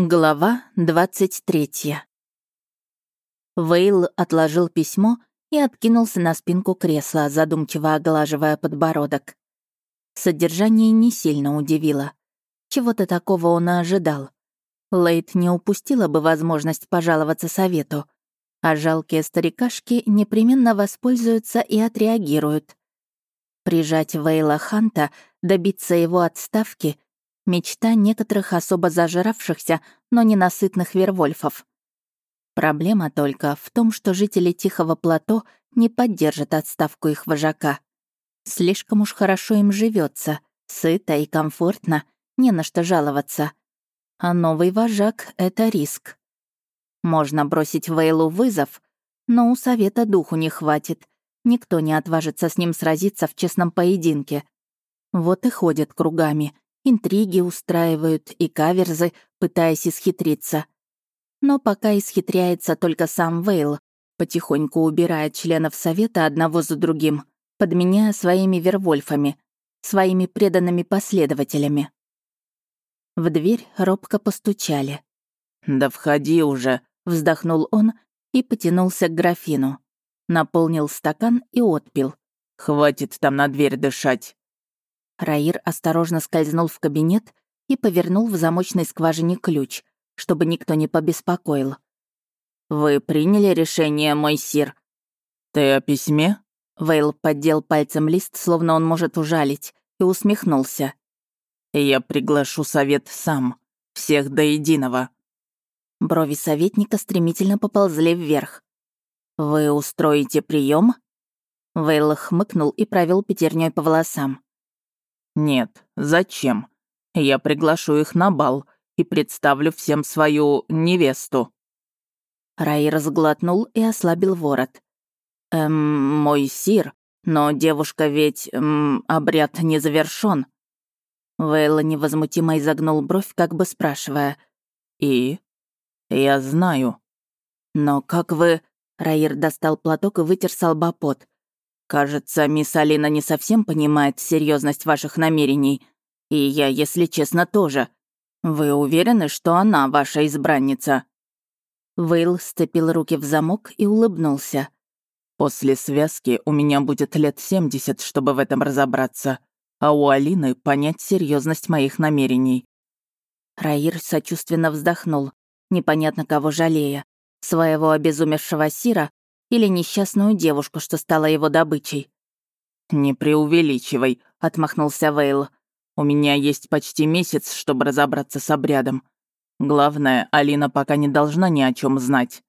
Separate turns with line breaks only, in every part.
Глава 23 Вейл отложил письмо и откинулся на спинку кресла, задумчиво оглаживая подбородок. Содержание не сильно удивило. Чего-то такого он и ожидал. Лейт не упустила бы возможность пожаловаться совету, а жалкие старикашки непременно воспользуются и отреагируют. Прижать Вейла Ханта, добиться его отставки — Мечта некоторых особо зажравшихся, но ненасытных вервольфов. Проблема только в том, что жители Тихого плато не поддержат отставку их вожака. Слишком уж хорошо им живется, сыто и комфортно, не на что жаловаться. А новый вожак — это риск. Можно бросить Вейлу вызов, но у совета духу не хватит. Никто не отважится с ним сразиться в честном поединке. Вот и ходят кругами, интриги устраивают и каверзы, пытаясь исхитриться. Но пока исхитряется только сам Вейл, потихоньку убирая членов совета одного за другим, подменяя своими вервольфами, своими преданными последователями. В дверь робко постучали.
«Да входи уже», — вздохнул он и потянулся к графину. Наполнил стакан и отпил. «Хватит там на дверь дышать».
Раир осторожно скользнул в кабинет и повернул в замочной скважине ключ, чтобы никто не побеспокоил.
«Вы приняли решение, мой сир?»
«Ты о письме?»
Вейл поддел пальцем лист, словно он может ужалить, и усмехнулся.
«Я приглашу совет сам. Всех до единого».
Брови советника стремительно поползли вверх. «Вы устроите прием? Вейл хмыкнул и провел пятерней по волосам.
«Нет, зачем? Я приглашу их на бал и представлю всем свою невесту».
Рай разглотнул и ослабил ворот. «Эм, мой сир, но девушка ведь, эм, обряд не завершён». Вейла невозмутимо изогнул бровь, как бы спрашивая.
«И?» «Я знаю».
«Но как вы...» Раир достал платок и вытер с Кажется, мисс Алина не совсем понимает серьезность ваших намерений. И я, если честно, тоже. Вы уверены, что она ваша избранница?» Вейл сцепил руки в замок и улыбнулся.
«После связки у меня будет лет 70, чтобы в этом разобраться, а у Алины понять серьезность моих намерений».
Раир сочувственно вздохнул, непонятно кого жалея. Своего обезумевшего Сира или несчастную девушку, что стала его добычей.
«Не преувеличивай», — отмахнулся Вейл. «У меня есть почти месяц, чтобы разобраться с обрядом. Главное, Алина пока не должна ни о чем знать».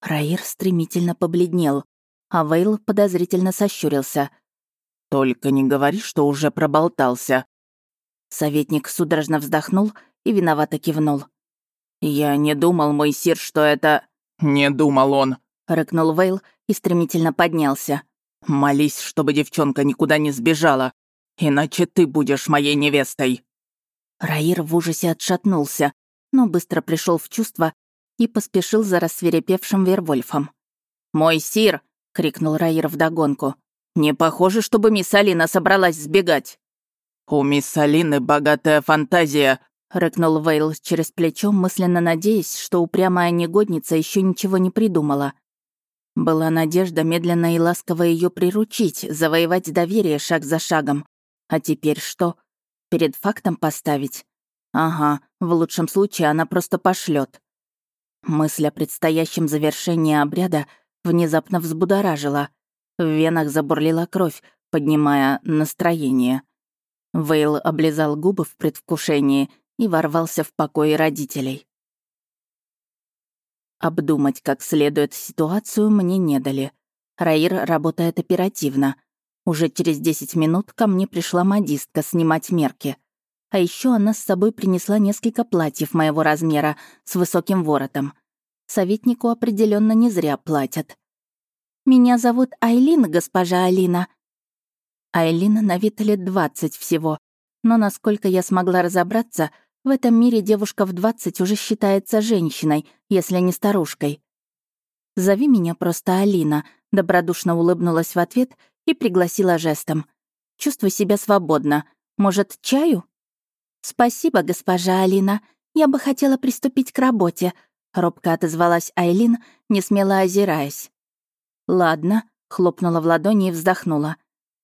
Раир стремительно побледнел, а Вейл подозрительно сощурился.
«Только не говори, что уже проболтался».
Советник судорожно вздохнул и виновато кивнул. «Я не думал, мой сир, что это...»
«Не думал он», —
рыкнул Вейл и стремительно поднялся.
«Молись, чтобы девчонка никуда не сбежала, иначе ты будешь моей невестой».
Раир в ужасе отшатнулся, но быстро пришел в чувство и поспешил за рассверепевшим Вервольфом. «Мой сир!» — крикнул Раир вдогонку. «Не похоже, чтобы мисс Алина собралась сбегать».
«У мисс Алины богатая фантазия», —
рыкнул Вейл через плечо, мысленно надеясь, что упрямая негодница еще ничего не придумала. Была надежда медленно и ласково ее приручить, завоевать доверие шаг за шагом. А теперь что? Перед фактом поставить? Ага, в лучшем случае она просто пошлет. Мысль о предстоящем завершении обряда внезапно взбудоражила. В венах забурлила кровь, поднимая настроение. Вейл облизал губы в предвкушении и ворвался в покои родителей. Обдумать как следует ситуацию мне не дали. Раир работает оперативно. Уже через 10 минут ко мне пришла модистка снимать мерки. А еще она с собой принесла несколько платьев моего размера с высоким воротом. Советнику определенно не зря платят. «Меня зовут Айлин, госпожа Алина». Айлин на вид лет 20 всего, но, насколько я смогла разобраться, в этом мире девушка в 20 уже считается женщиной, если не старушкой. «Зови меня просто Алина», — добродушно улыбнулась в ответ и пригласила жестом. «Чувствуй себя свободно. Может, чаю?» «Спасибо, госпожа Алина. я бы хотела приступить к работе», — робко отозвалась Айлин, не смело озираясь. «Ладно», — хлопнула в ладони и вздохнула.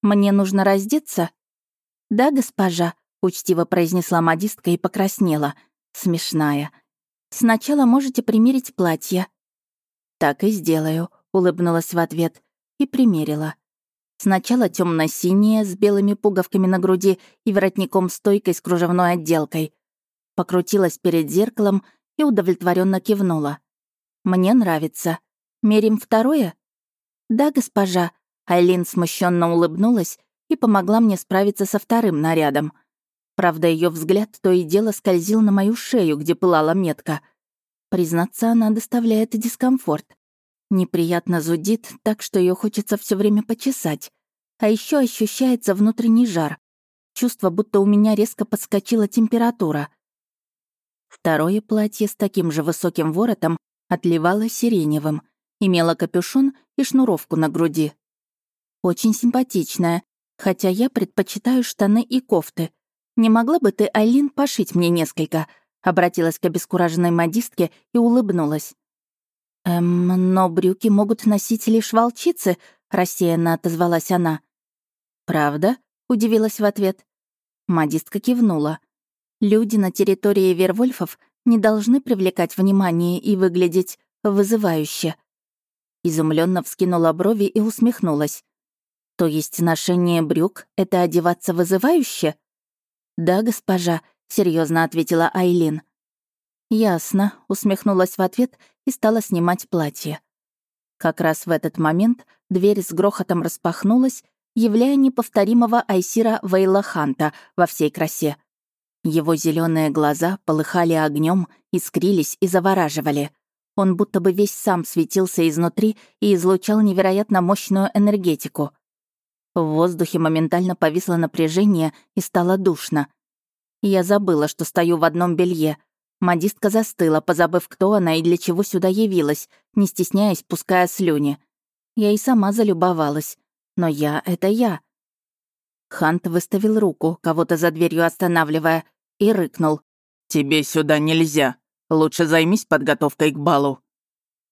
«Мне нужно раздеться?» «Да, госпожа», — учтиво произнесла модистка и покраснела. Смешная. «Сначала можете примерить платье». «Так и сделаю», — улыбнулась в ответ и примерила. Сначала темно синее с белыми пуговками на груди и воротником-стойкой с кружевной отделкой. Покрутилась перед зеркалом и удовлетворенно кивнула. «Мне нравится. Мерим второе?» «Да, госпожа». Айлин смущенно улыбнулась и помогла мне справиться со вторым нарядом. Правда, ее взгляд то и дело скользил на мою шею, где пылала метка. Признаться, она доставляет дискомфорт. Неприятно зудит, так что ее хочется все время почесать. А еще ощущается внутренний жар. Чувство, будто у меня резко подскочила температура. Второе платье с таким же высоким воротом отливало сиреневым, имело капюшон и шнуровку на груди. Очень симпатичная, хотя я предпочитаю штаны и кофты. Не могла бы ты, Айлин, пошить мне несколько?» Обратилась к обескураженной модистке и улыбнулась. «Эм, но брюки могут носить лишь волчицы», — рассеянно отозвалась она. «Правда?» — удивилась в ответ. Модистка кивнула. «Люди на территории Вервольфов не должны привлекать внимание и выглядеть вызывающе». Изумленно вскинула брови и усмехнулась. «То есть ношение брюк — это одеваться вызывающе?» «Да, госпожа», — серьезно ответила Айлин. «Ясно», — усмехнулась в ответ и стала снимать платье. Как раз в этот момент дверь с грохотом распахнулась, являя неповторимого Айсира Вейла Ханта во всей красе. Его зеленые глаза полыхали огнем, искрились и завораживали. Он будто бы весь сам светился изнутри и излучал невероятно мощную энергетику. В воздухе моментально повисло напряжение и стало душно. Я забыла, что стою в одном белье. Модистка застыла, позабыв, кто она и для чего сюда явилась, не стесняясь, пуская слюни. Я и сама залюбовалась. Но я — это я. Хант выставил руку, кого-то за дверью останавливая, и рыкнул.
«Тебе сюда нельзя. Лучше займись подготовкой к балу».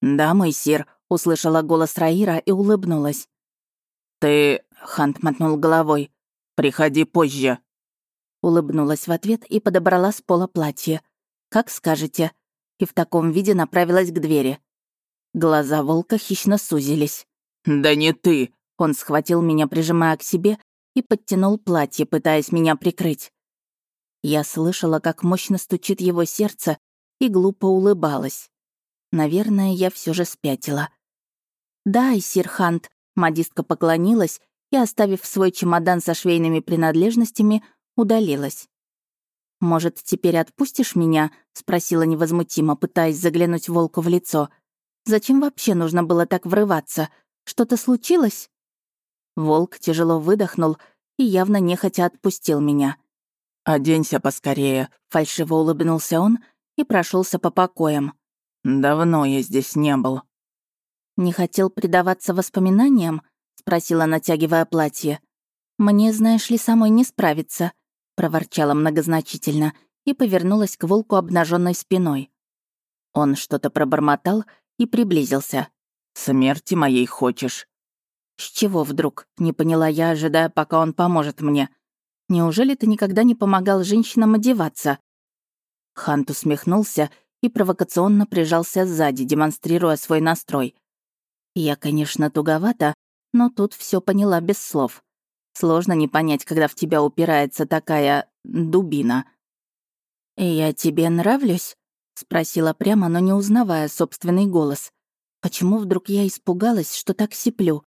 «Да, мой сир», — услышала голос Раира и улыбнулась.
«Ты...» — Хант мотнул головой. «Приходи позже».
Улыбнулась в ответ и подобрала с пола платье. «Как скажете». И в таком виде направилась к двери. Глаза волка хищно сузились.
«Да не ты!»
Он схватил меня, прижимая к себе, и подтянул платье, пытаясь меня прикрыть. Я слышала, как мощно стучит его сердце, и глупо улыбалась. Наверное, я все же спятила. «Да, Исир Хант», — модистка поклонилась и, оставив свой чемодан со швейными принадлежностями, удалилась. «Может, теперь отпустишь меня?» — спросила невозмутимо, пытаясь заглянуть волку в лицо. «Зачем вообще нужно было так врываться? Что-то случилось?» Волк тяжело выдохнул и явно нехотя отпустил меня.
«Оденься поскорее», —
фальшиво улыбнулся он и прошелся по покоям.
«Давно я здесь не был».
«Не хотел предаваться воспоминаниям?» — спросила, натягивая платье. «Мне, знаешь ли, самой не справиться проворчала многозначительно и повернулась к волку обнаженной спиной. Он что-то пробормотал и приблизился.
«Смерти моей хочешь?»
«С чего вдруг?» — не поняла я, ожидая, пока он поможет мне. «Неужели ты никогда не помогал женщинам одеваться?» Хант усмехнулся и провокационно прижался сзади, демонстрируя свой настрой. Я, конечно, туговата, но тут все поняла без слов. Сложно не понять, когда в тебя упирается такая дубина. «Я тебе нравлюсь?» — спросила прямо, но не узнавая собственный голос. Почему вдруг я испугалась, что так сиплю?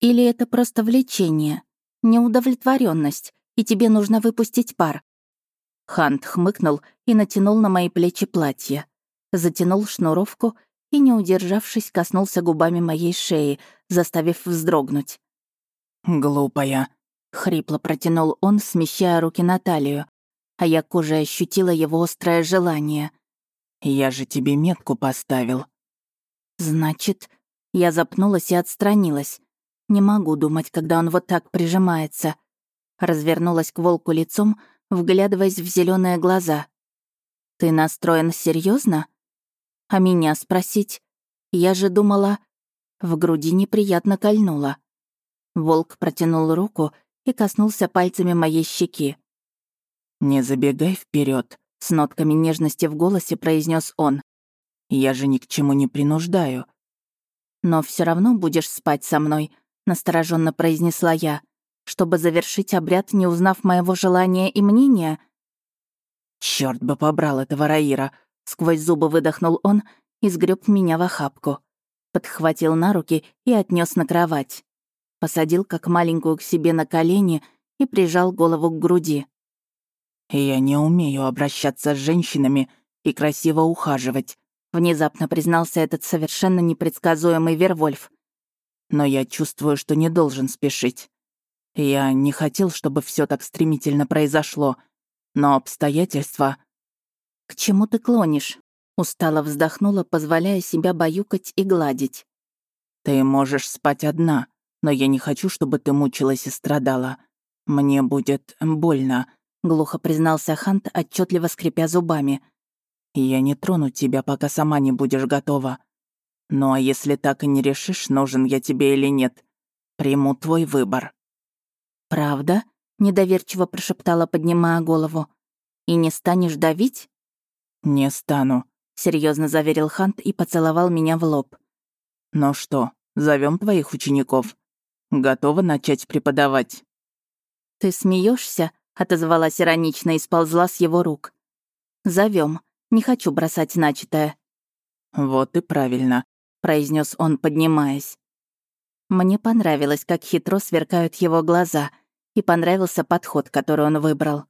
Или это просто влечение, неудовлетворенность, и тебе нужно выпустить пар? Хант хмыкнул и натянул на мои плечи платье. Затянул шнуровку и, не удержавшись, коснулся губами моей шеи, заставив вздрогнуть.
«Глупая», —
хрипло протянул он, смещая руки на талию, а я кожей ощутила его острое желание.
«Я же тебе метку поставил».
«Значит...» Я запнулась и отстранилась. Не могу думать, когда он вот так прижимается. Развернулась к волку лицом, вглядываясь в зеленые глаза. Ты настроен серьезно? А меня спросить? Я же думала... В груди неприятно кольнуло. Волк протянул руку и коснулся пальцами моей щеки.
«Не забегай вперед, с нотками нежности в голосе произнес он. «Я же ни к чему не принуждаю».
«Но все равно будешь спать со мной», — настороженно произнесла я, чтобы завершить обряд, не узнав моего желания и мнения.
Черт бы побрал этого Раира!» — сквозь зубы выдохнул он и сгреб меня в охапку. Подхватил на руки и отнес на кровать. Посадил как маленькую к себе на колени и прижал голову к груди. «Я не умею обращаться с женщинами и красиво ухаживать»,
внезапно признался этот совершенно непредсказуемый Вервольф.
«Но я чувствую, что не должен спешить. Я не хотел, чтобы все так стремительно произошло, но обстоятельства...»
«К чему ты клонишь?» Устало вздохнула, позволяя себя баюкать и гладить.
«Ты можешь спать одна, но я не хочу, чтобы ты мучилась и страдала. Мне будет больно», глухо признался Хант, отчетливо скрипя зубами. «Я не трону тебя, пока сама не будешь готова. Ну а если так и не решишь, нужен я тебе или нет, приму твой выбор».
«Правда?» — недоверчиво прошептала, поднимая голову. «И не станешь давить?»
«Не стану», — серьезно заверил Хант и поцеловал меня в лоб. «Ну что, зовем твоих учеников? Готова начать преподавать?»
«Ты смеешься? отозвалась иронично и сползла с его рук. Зовем. Не хочу бросать начатое.
Вот и правильно,
произнес он, поднимаясь. Мне понравилось, как хитро сверкают его глаза, и понравился подход, который он выбрал.